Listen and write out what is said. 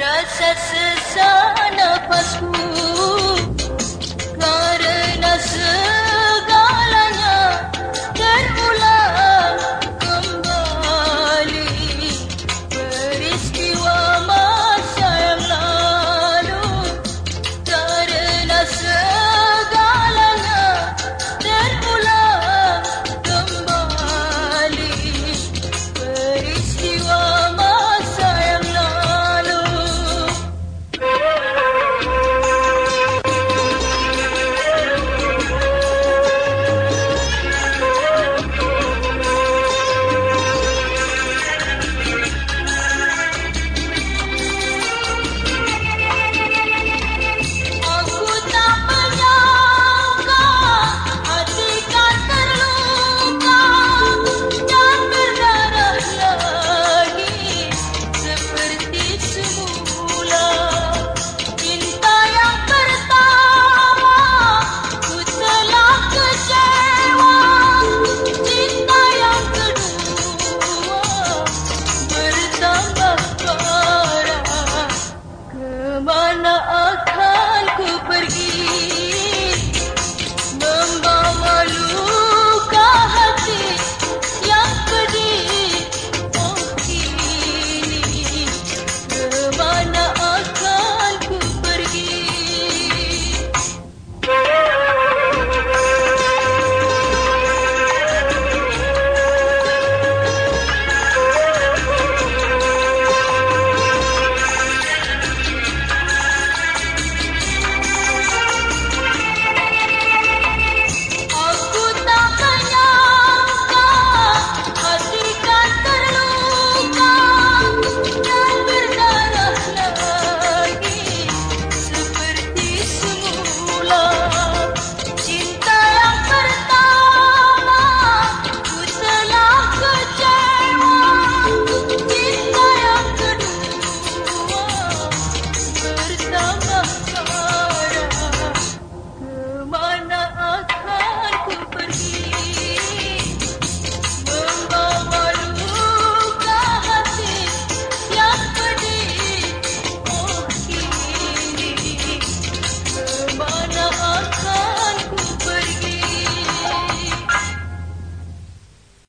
Rasa sesana pasku